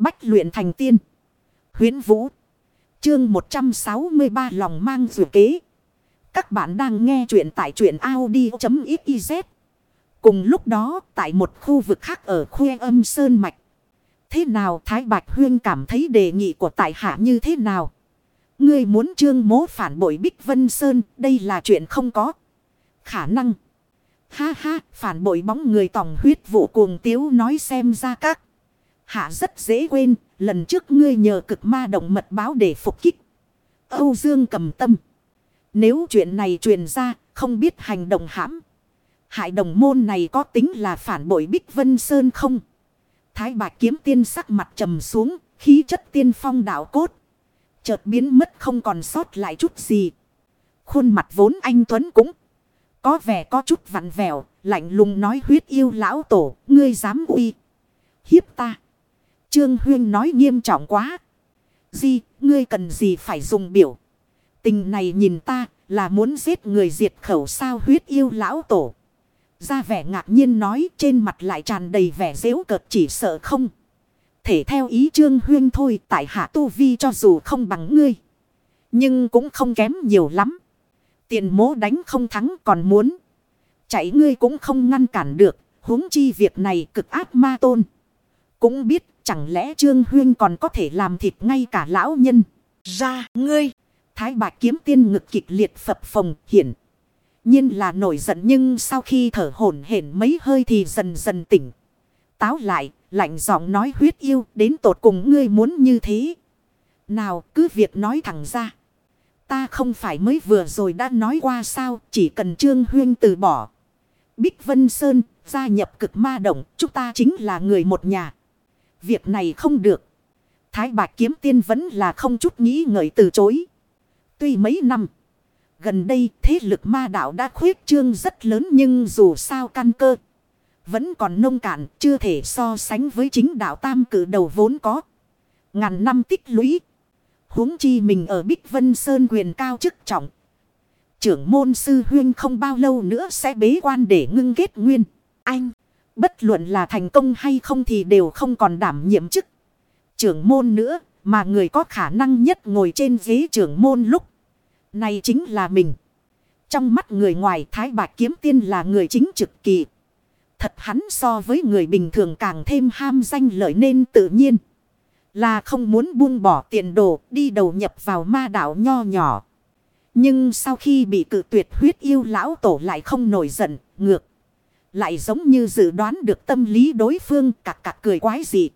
Bách luyện thành tiên. Huyến Vũ. Chương 163 lòng mang dự kế. Các bạn đang nghe truyện tại truyện Audi.xyz. Cùng lúc đó tại một khu vực khác ở khuê âm Sơn Mạch. Thế nào Thái Bạch Huyên cảm thấy đề nghị của tại hạ như thế nào? Ngươi muốn trương mố phản bội Bích Vân Sơn, đây là chuyện không có. Khả năng. Ha ha, phản bội bóng người tòng huyết vụ cuồng tiếu nói xem ra các. Hạ rất dễ quên, lần trước ngươi nhờ cực ma động mật báo để phục kích. Âu Dương cầm tâm. Nếu chuyện này truyền ra, không biết hành động hãm. Hại đồng môn này có tính là phản bội Bích Vân Sơn không? Thái bạch kiếm tiên sắc mặt trầm xuống, khí chất tiên phong đạo cốt. Chợt biến mất không còn sót lại chút gì. Khuôn mặt vốn anh Tuấn cũng có vẻ có chút vặn vẹo, lạnh lùng nói huyết yêu lão tổ, ngươi dám uy. Hiếp ta. Trương Huyên nói nghiêm trọng quá. Di, ngươi cần gì phải dùng biểu. Tình này nhìn ta là muốn giết người diệt khẩu sao huyết yêu lão tổ. Ra vẻ ngạc nhiên nói trên mặt lại tràn đầy vẻ dễu cợt chỉ sợ không. Thể theo ý Trương Huyên thôi tại hạ tu vi cho dù không bằng ngươi. Nhưng cũng không kém nhiều lắm. Tiền mố đánh không thắng còn muốn. Chạy ngươi cũng không ngăn cản được. huống chi việc này cực ác ma tôn. Cũng biết chẳng lẽ Trương Huyên còn có thể làm thịt ngay cả lão nhân. Ra ngươi. Thái bạch kiếm tiên ngực kịch liệt phập phồng hiển. nhiên là nổi giận nhưng sau khi thở hổn hển mấy hơi thì dần dần tỉnh. Táo lại, lạnh giọng nói huyết yêu đến tột cùng ngươi muốn như thế. Nào cứ việc nói thẳng ra. Ta không phải mới vừa rồi đã nói qua sao, chỉ cần Trương Huyên từ bỏ. Bích Vân Sơn, gia nhập cực ma động, chúng ta chính là người một nhà. Việc này không được. Thái bạc Kiếm Tiên vẫn là không chút nghĩ ngợi từ chối. Tuy mấy năm, gần đây thế lực ma đạo đã khuyết trương rất lớn nhưng dù sao căn cơ. Vẫn còn nông cạn, chưa thể so sánh với chính đạo tam cử đầu vốn có. Ngàn năm tích lũy huống chi mình ở Bích Vân Sơn quyền cao chức trọng. Trưởng môn sư huyên không bao lâu nữa sẽ bế quan để ngưng kết nguyên. Anh, bất luận là thành công hay không thì đều không còn đảm nhiệm chức. Trưởng môn nữa, mà người có khả năng nhất ngồi trên ghế trưởng môn lúc. Này chính là mình. Trong mắt người ngoài Thái Bạch Kiếm Tiên là người chính trực kỳ. Thật hắn so với người bình thường càng thêm ham danh lợi nên tự nhiên. Là không muốn buông bỏ tiền đồ đi đầu nhập vào ma đạo nho nhỏ. Nhưng sau khi bị cự tuyệt huyết yêu lão tổ lại không nổi giận, ngược. Lại giống như dự đoán được tâm lý đối phương cạc cạc cười quái dị.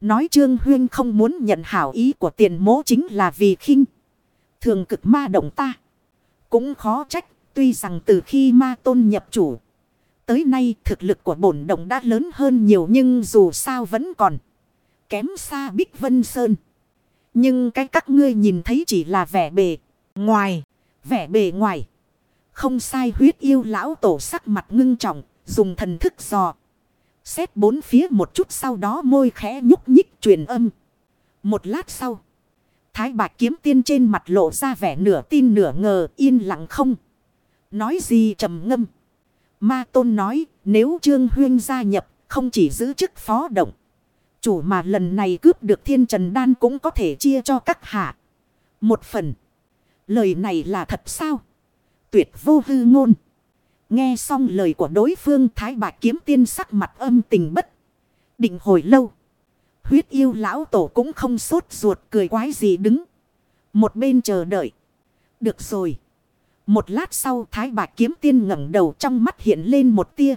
Nói Trương Huyên không muốn nhận hảo ý của tiền mố chính là vì khinh. Thường cực ma động ta. Cũng khó trách, tuy rằng từ khi ma tôn nhập chủ. Tới nay thực lực của bổn động đã lớn hơn nhiều nhưng dù sao vẫn còn kém xa Bích Vân Sơn. Nhưng cái các ngươi nhìn thấy chỉ là vẻ bề ngoài, vẻ bề ngoài. Không sai huyết yêu lão tổ sắc mặt ngưng trọng, dùng thần thức dò. Xét bốn phía một chút sau đó môi khẽ nhúc nhích truyền âm. Một lát sau, thái bạch kiếm tiên trên mặt lộ ra vẻ nửa tin nửa ngờ yên lặng không. Nói gì trầm ngâm. Ma tôn nói nếu Trương Huyên gia nhập không chỉ giữ chức phó động. Chủ mà lần này cướp được thiên trần đan cũng có thể chia cho các hạ. Một phần. Lời này là thật sao? Tuyệt vô hư ngôn. Nghe xong lời của đối phương Thái Bạch kiếm tiên sắc mặt âm tình bất. Định hồi lâu. Huyết yêu lão tổ cũng không sốt ruột cười quái gì đứng. Một bên chờ đợi. Được rồi. Một lát sau Thái Bạch kiếm tiên ngẩng đầu trong mắt hiện lên một tia.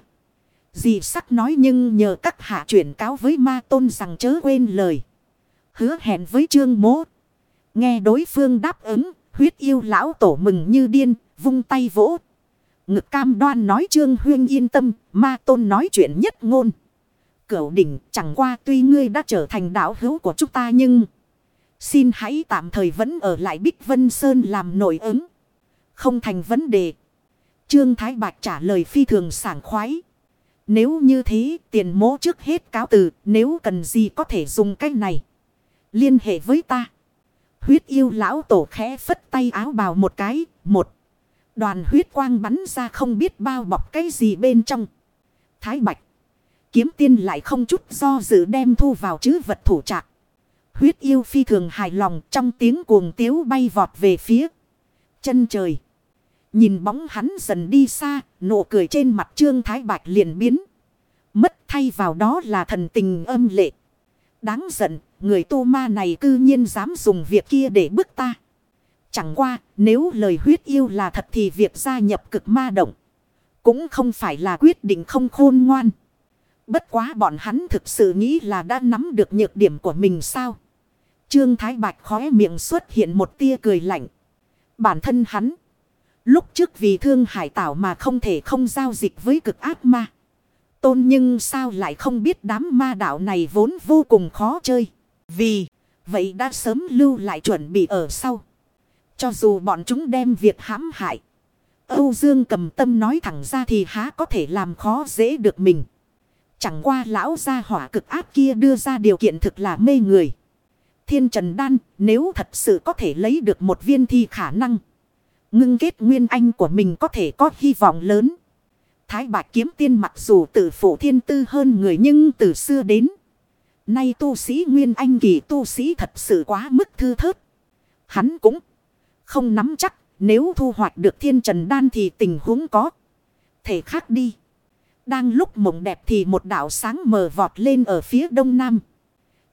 Dì sắc nói nhưng nhờ các hạ chuyển cáo với ma tôn rằng chớ quên lời. Hứa hẹn với trương mố. Nghe đối phương đáp ứng, huyết yêu lão tổ mừng như điên, vung tay vỗ. Ngực cam đoan nói trương huyên yên tâm, ma tôn nói chuyện nhất ngôn. Cửu đỉnh chẳng qua tuy ngươi đã trở thành đạo hữu của chúng ta nhưng... Xin hãy tạm thời vẫn ở lại Bích Vân Sơn làm nổi ứng. Không thành vấn đề. Trương Thái Bạch trả lời phi thường sảng khoái. Nếu như thế tiền mố trước hết cáo từ nếu cần gì có thể dùng cái này. Liên hệ với ta. Huyết yêu lão tổ khẽ phất tay áo bào một cái. Một. Đoàn huyết quang bắn ra không biết bao bọc cái gì bên trong. Thái bạch. Kiếm tiên lại không chút do dự đem thu vào chứ vật thủ trạc. Huyết yêu phi thường hài lòng trong tiếng cuồng tiếu bay vọt về phía chân trời. Nhìn bóng hắn dần đi xa, nụ cười trên mặt Trương Thái Bạch liền biến. Mất thay vào đó là thần tình âm lệ. Đáng giận, người tu ma này cư nhiên dám dùng việc kia để bức ta. Chẳng qua, nếu lời huyết yêu là thật thì việc gia nhập cực ma động. Cũng không phải là quyết định không khôn ngoan. Bất quá bọn hắn thực sự nghĩ là đã nắm được nhược điểm của mình sao. Trương Thái Bạch khóe miệng xuất hiện một tia cười lạnh. Bản thân hắn. Lúc trước vì thương hải tảo mà không thể không giao dịch với cực ác ma. Tôn nhưng sao lại không biết đám ma đạo này vốn vô cùng khó chơi. Vì vậy đã sớm lưu lại chuẩn bị ở sau. Cho dù bọn chúng đem việc hãm hại. Âu Dương cầm tâm nói thẳng ra thì há có thể làm khó dễ được mình. Chẳng qua lão gia hỏa cực ác kia đưa ra điều kiện thực là mê người. Thiên Trần Đan, nếu thật sự có thể lấy được một viên thì khả năng. Ngưng kết nguyên anh của mình có thể có hy vọng lớn. Thái Bạch Kiếm Tiên mặc dù tự phụ thiên tư hơn người nhưng từ xưa đến. Nay tu sĩ nguyên anh kỳ tu sĩ thật sự quá mức thư thớt. Hắn cũng không nắm chắc nếu thu hoạch được thiên trần đan thì tình huống có. Thể khác đi. Đang lúc mộng đẹp thì một đảo sáng mờ vọt lên ở phía đông nam.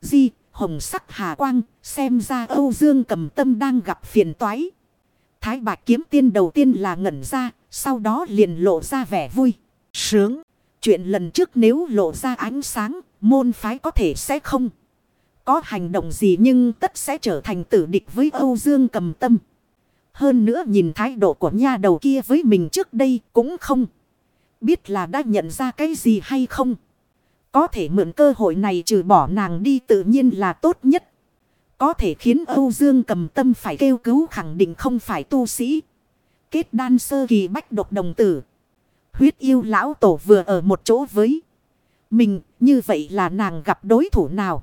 Di, hồng sắc hà quang, xem ra Âu Dương cầm tâm đang gặp phiền toái. Thái bạch kiếm tiên đầu tiên là ngẩn ra, sau đó liền lộ ra vẻ vui, sướng. Chuyện lần trước nếu lộ ra ánh sáng, môn phái có thể sẽ không có hành động gì nhưng tất sẽ trở thành tử địch với Âu Dương cầm tâm. Hơn nữa nhìn thái độ của nha đầu kia với mình trước đây cũng không. Biết là đã nhận ra cái gì hay không. Có thể mượn cơ hội này trừ bỏ nàng đi tự nhiên là tốt nhất. Có thể khiến Âu Dương cầm tâm phải kêu cứu khẳng định không phải tu sĩ. Kết đan sơ kỳ bách độc đồng tử. Huyết yêu lão tổ vừa ở một chỗ với mình. Như vậy là nàng gặp đối thủ nào?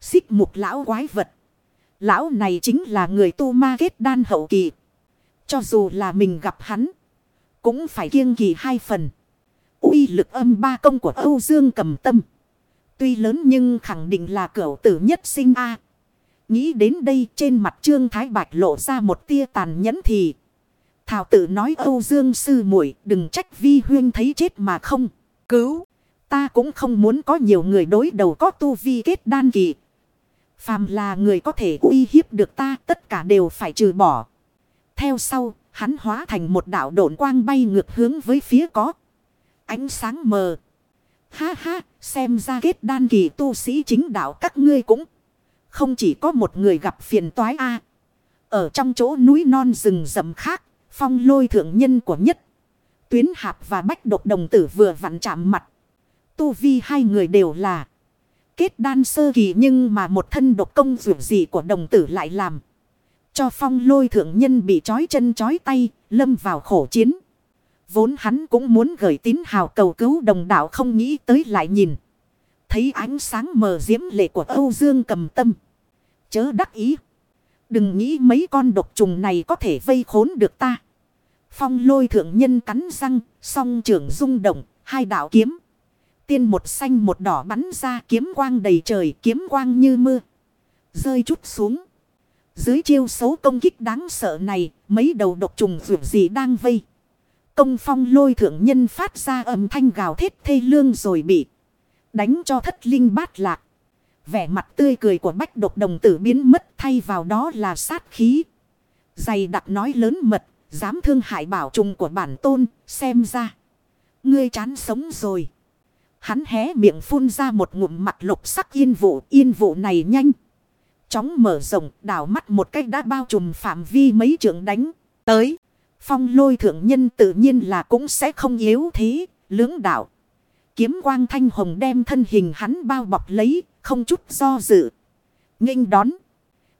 Xích mục lão quái vật. Lão này chính là người tu ma kết đan hậu kỳ. Cho dù là mình gặp hắn. Cũng phải kiêng kỳ hai phần. uy lực âm ba công của Âu Dương cầm tâm. Tuy lớn nhưng khẳng định là cửu tử nhất sinh A. Nghĩ đến đây trên mặt Trương Thái Bạch lộ ra một tia tàn nhẫn thì. Thảo tự nói Âu Dương sư muội, đừng trách vi huyên thấy chết mà không. Cứu. Ta cũng không muốn có nhiều người đối đầu có tu vi kết đan kỳ. Phàm là người có thể uy hiếp được ta, tất cả đều phải trừ bỏ. Theo sau, hắn hóa thành một đạo độn quang bay ngược hướng với phía có. Ánh sáng mờ. Ha ha, xem ra kết đan kỳ tu sĩ chính đạo các ngươi cũng. Không chỉ có một người gặp phiền toái a Ở trong chỗ núi non rừng rậm khác, phong lôi thượng nhân của nhất. Tuyến hạp và bách độc đồng tử vừa vặn chạm mặt. Tu vi hai người đều là kết đan sơ kỳ nhưng mà một thân độc công dù gì của đồng tử lại làm. Cho phong lôi thượng nhân bị trói chân trói tay, lâm vào khổ chiến. Vốn hắn cũng muốn gửi tín hào cầu cứu đồng đạo không nghĩ tới lại nhìn. Thấy ánh sáng mờ diễm lệ của Âu Dương cầm tâm. Chớ đắc ý. Đừng nghĩ mấy con độc trùng này có thể vây khốn được ta. Phong lôi thượng nhân cắn răng, song trưởng rung động, hai đạo kiếm. Tiên một xanh một đỏ bắn ra kiếm quang đầy trời, kiếm quang như mưa. Rơi chút xuống. Dưới chiêu xấu công kích đáng sợ này, mấy đầu độc trùng vượt gì đang vây. Công phong lôi thượng nhân phát ra âm thanh gào thét thê lương rồi bị đánh cho thất linh bát lạc. Vẻ mặt tươi cười của bách độc đồng tử biến mất thay vào đó là sát khí. Dày đặc nói lớn mật, dám thương hại bảo trùng của bản tôn, xem ra. Ngươi chán sống rồi. Hắn hé miệng phun ra một ngụm mặt lục sắc yên vụ, yên vụ này nhanh. Chóng mở rộng, đảo mắt một cách đã bao trùm phạm vi mấy trường đánh. Tới, phong lôi thượng nhân tự nhiên là cũng sẽ không yếu thế, lưỡng đảo. Kiếm quang thanh hồng đem thân hình hắn bao bọc lấy, không chút do dự. nghênh đón.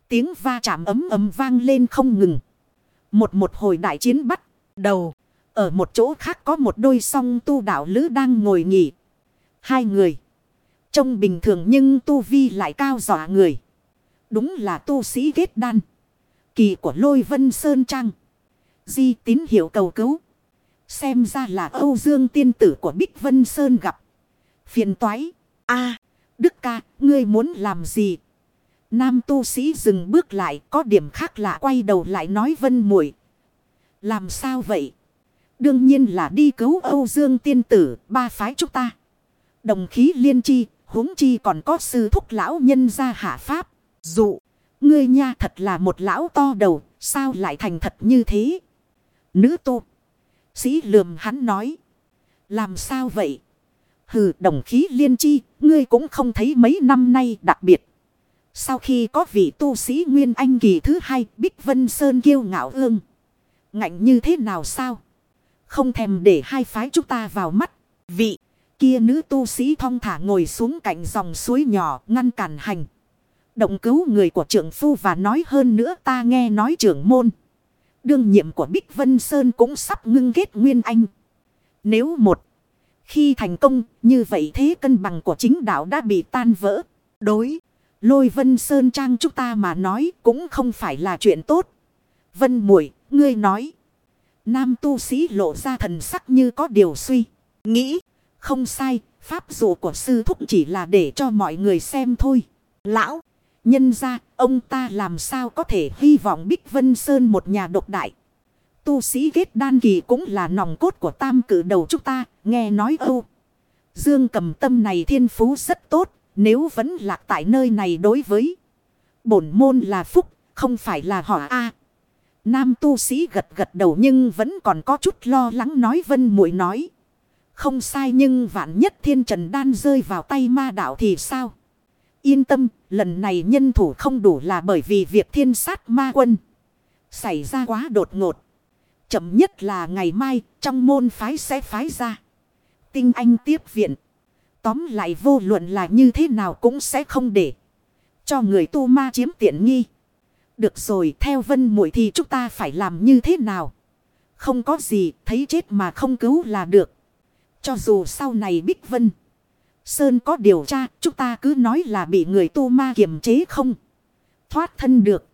Tiếng va chạm ấm ấm vang lên không ngừng. Một một hồi đại chiến bắt đầu. Ở một chỗ khác có một đôi song tu đạo lữ đang ngồi nghỉ. Hai người. Trông bình thường nhưng tu vi lại cao dọa người. Đúng là tu sĩ kết đan. Kỳ của lôi vân sơn trang. Di tín hiệu cầu cứu. Xem ra là Âu Dương tiên tử của Bích Vân Sơn gặp. Phiền toái. a Đức ca, ngươi muốn làm gì? Nam tu sĩ dừng bước lại có điểm khác lạ quay đầu lại nói vân muội Làm sao vậy? Đương nhiên là đi cứu Âu Dương tiên tử ba phái chúng ta. Đồng khí liên chi huống chi còn có sư thúc lão nhân ra hạ pháp. Dụ, ngươi nha thật là một lão to đầu, sao lại thành thật như thế? Nữ tu. Sĩ lườm hắn nói. Làm sao vậy? Hừ đồng khí liên chi, ngươi cũng không thấy mấy năm nay đặc biệt. Sau khi có vị tu sĩ Nguyên Anh kỳ thứ hai, Bích Vân Sơn kiêu ngạo ương. Ngạnh như thế nào sao? Không thèm để hai phái chúng ta vào mắt. Vị kia nữ tu sĩ thong thả ngồi xuống cạnh dòng suối nhỏ ngăn cản hành. Động cứu người của trưởng phu và nói hơn nữa ta nghe nói trưởng môn. Đương nhiệm của Bích Vân Sơn cũng sắp ngưng kết Nguyên Anh. Nếu một khi thành công như vậy thế cân bằng của chính đạo đã bị tan vỡ. Đối lôi Vân Sơn Trang chúng ta mà nói cũng không phải là chuyện tốt. Vân muội ngươi nói. Nam tu sĩ lộ ra thần sắc như có điều suy. Nghĩ. Không sai, pháp dụ của sư thúc chỉ là để cho mọi người xem thôi. Lão, nhân ra, ông ta làm sao có thể hy vọng Bích Vân Sơn một nhà độc đại. Tu sĩ kết đan kỳ cũng là nòng cốt của tam cử đầu chúng ta, nghe nói âu. Dương cầm tâm này thiên phú rất tốt, nếu vẫn lạc tại nơi này đối với bổn môn là phúc, không phải là họ A. Nam tu sĩ gật gật đầu nhưng vẫn còn có chút lo lắng nói vân muội nói. Không sai nhưng vạn nhất thiên trần đan rơi vào tay ma đạo thì sao? Yên tâm, lần này nhân thủ không đủ là bởi vì việc thiên sát ma quân. Xảy ra quá đột ngột. Chậm nhất là ngày mai, trong môn phái sẽ phái ra. Tinh anh tiếp viện. Tóm lại vô luận là như thế nào cũng sẽ không để. Cho người tu ma chiếm tiện nghi. Được rồi, theo vân muội thì chúng ta phải làm như thế nào? Không có gì, thấy chết mà không cứu là được. Cho dù sau này Bích Vân Sơn có điều tra, chúng ta cứ nói là bị người tu ma kiềm chế không. Thoát thân được.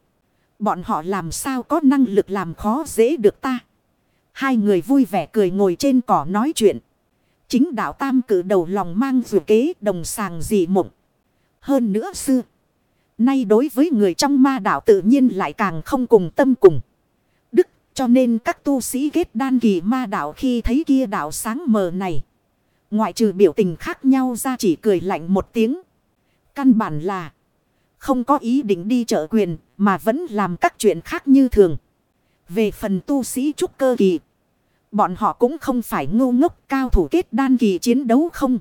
Bọn họ làm sao có năng lực làm khó dễ được ta. Hai người vui vẻ cười ngồi trên cỏ nói chuyện. Chính đạo tam cử đầu lòng mang dù kế đồng sàng dị mộng. Hơn nữa xưa. Nay đối với người trong ma đạo tự nhiên lại càng không cùng tâm cùng. đức, Cho nên các tu sĩ kết đan kỳ ma đạo khi thấy kia đạo sáng mờ này. Ngoại trừ biểu tình khác nhau ra chỉ cười lạnh một tiếng. Căn bản là không có ý định đi trợ quyền, mà vẫn làm các chuyện khác như thường. Về phần tu sĩ trúc cơ kỳ. Bọn họ cũng không phải ngu ngốc cao thủ kết đan kỳ chiến đấu không.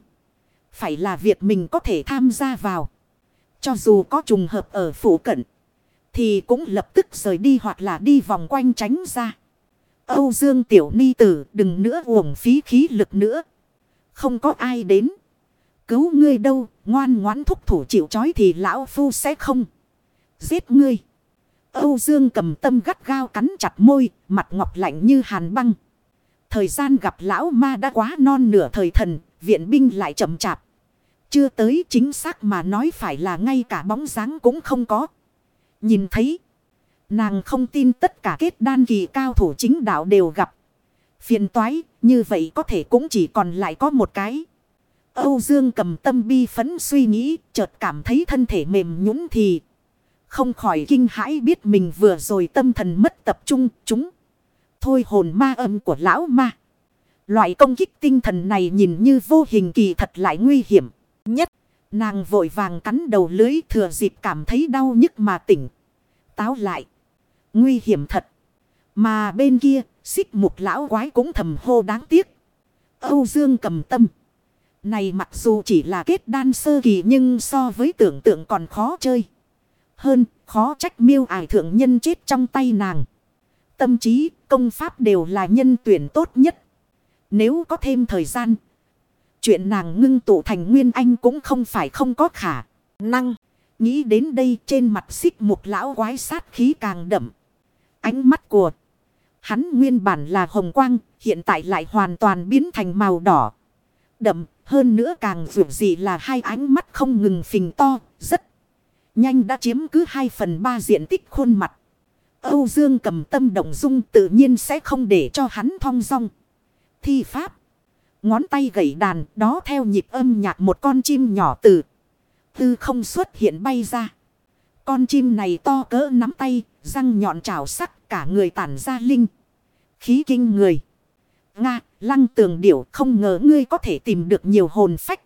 Phải là việc mình có thể tham gia vào. Cho dù có trùng hợp ở phủ cận. Thì cũng lập tức rời đi hoặc là đi vòng quanh tránh ra. Âu Dương Tiểu Ni Tử, đừng nữa uổng phí khí lực nữa. Không có ai đến. Cứu ngươi đâu, ngoan ngoãn thúc thủ chịu chói thì lão phu sẽ không. Giết ngươi. Âu Dương cầm tâm gắt gao cắn chặt môi, mặt ngọc lạnh như hàn băng. Thời gian gặp lão ma đã quá non nửa thời thần, viện binh lại chậm chạp. Chưa tới chính xác mà nói phải là ngay cả bóng dáng cũng không có. Nhìn thấy. Nàng không tin tất cả kết đan kỳ cao thủ chính đạo đều gặp. Phiền toái, như vậy có thể cũng chỉ còn lại có một cái. Âu Dương cầm tâm bi phấn suy nghĩ, chợt cảm thấy thân thể mềm nhũn thì. Không khỏi kinh hãi biết mình vừa rồi tâm thần mất tập trung, chúng. Thôi hồn ma âm của lão ma. Loại công kích tinh thần này nhìn như vô hình kỳ thật lại nguy hiểm nhất. Nàng vội vàng cắn đầu lưới thừa dịp cảm thấy đau nhức mà tỉnh. Táo lại. Nguy hiểm thật. Mà bên kia, xích mục lão quái cũng thầm hô đáng tiếc. Âu Dương cầm tâm. Này mặc dù chỉ là kết đan sơ kỳ nhưng so với tưởng tượng còn khó chơi. Hơn, khó trách miêu ải thượng nhân chết trong tay nàng. Tâm trí, công pháp đều là nhân tuyển tốt nhất. Nếu có thêm thời gian, Chuyện nàng ngưng tụ thành nguyên anh cũng không phải không có khả năng. Nghĩ đến đây trên mặt xích một lão quái sát khí càng đậm. Ánh mắt của hắn nguyên bản là hồng quang, hiện tại lại hoàn toàn biến thành màu đỏ. Đậm, hơn nữa càng vượt gì là hai ánh mắt không ngừng phình to, rất nhanh đã chiếm cứ hai phần ba diện tích khuôn mặt. Âu Dương cầm tâm động dung tự nhiên sẽ không để cho hắn thong dong. Thi pháp. Ngón tay gãy đàn đó theo nhịp âm nhạc một con chim nhỏ từ. Tư không xuất hiện bay ra. Con chim này to cỡ nắm tay, răng nhọn trào sắc cả người tản ra linh. Khí kinh người. Nga, lăng tường điểu không ngờ ngươi có thể tìm được nhiều hồn phách.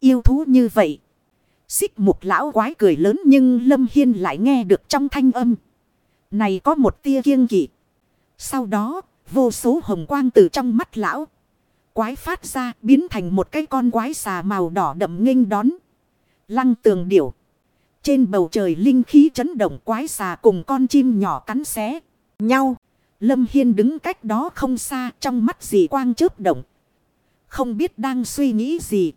Yêu thú như vậy. Xích mục lão quái cười lớn nhưng Lâm Hiên lại nghe được trong thanh âm. Này có một tia kiêng kỵ. Sau đó, vô số hồng quang từ trong mắt lão. Quái phát ra biến thành một cái con quái xà màu đỏ đậm nghênh đón. Lăng tường điểu. Trên bầu trời linh khí chấn động quái xà cùng con chim nhỏ cắn xé nhau. Lâm Hiên đứng cách đó không xa trong mắt dì quang chớp động. Không biết đang suy nghĩ gì.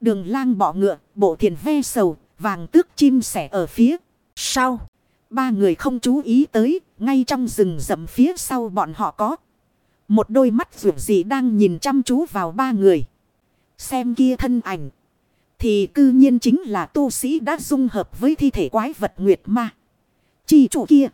Đường lang bỏ ngựa, bộ thiền ve sầu, vàng tước chim sẻ ở phía sau. Ba người không chú ý tới, ngay trong rừng rậm phía sau bọn họ có. Một đôi mắt vượt gì đang nhìn chăm chú vào ba người. Xem kia thân ảnh. Thì cư nhiên chính là tu sĩ đã dung hợp với thi thể quái vật Nguyệt Ma. Chi chủ kia.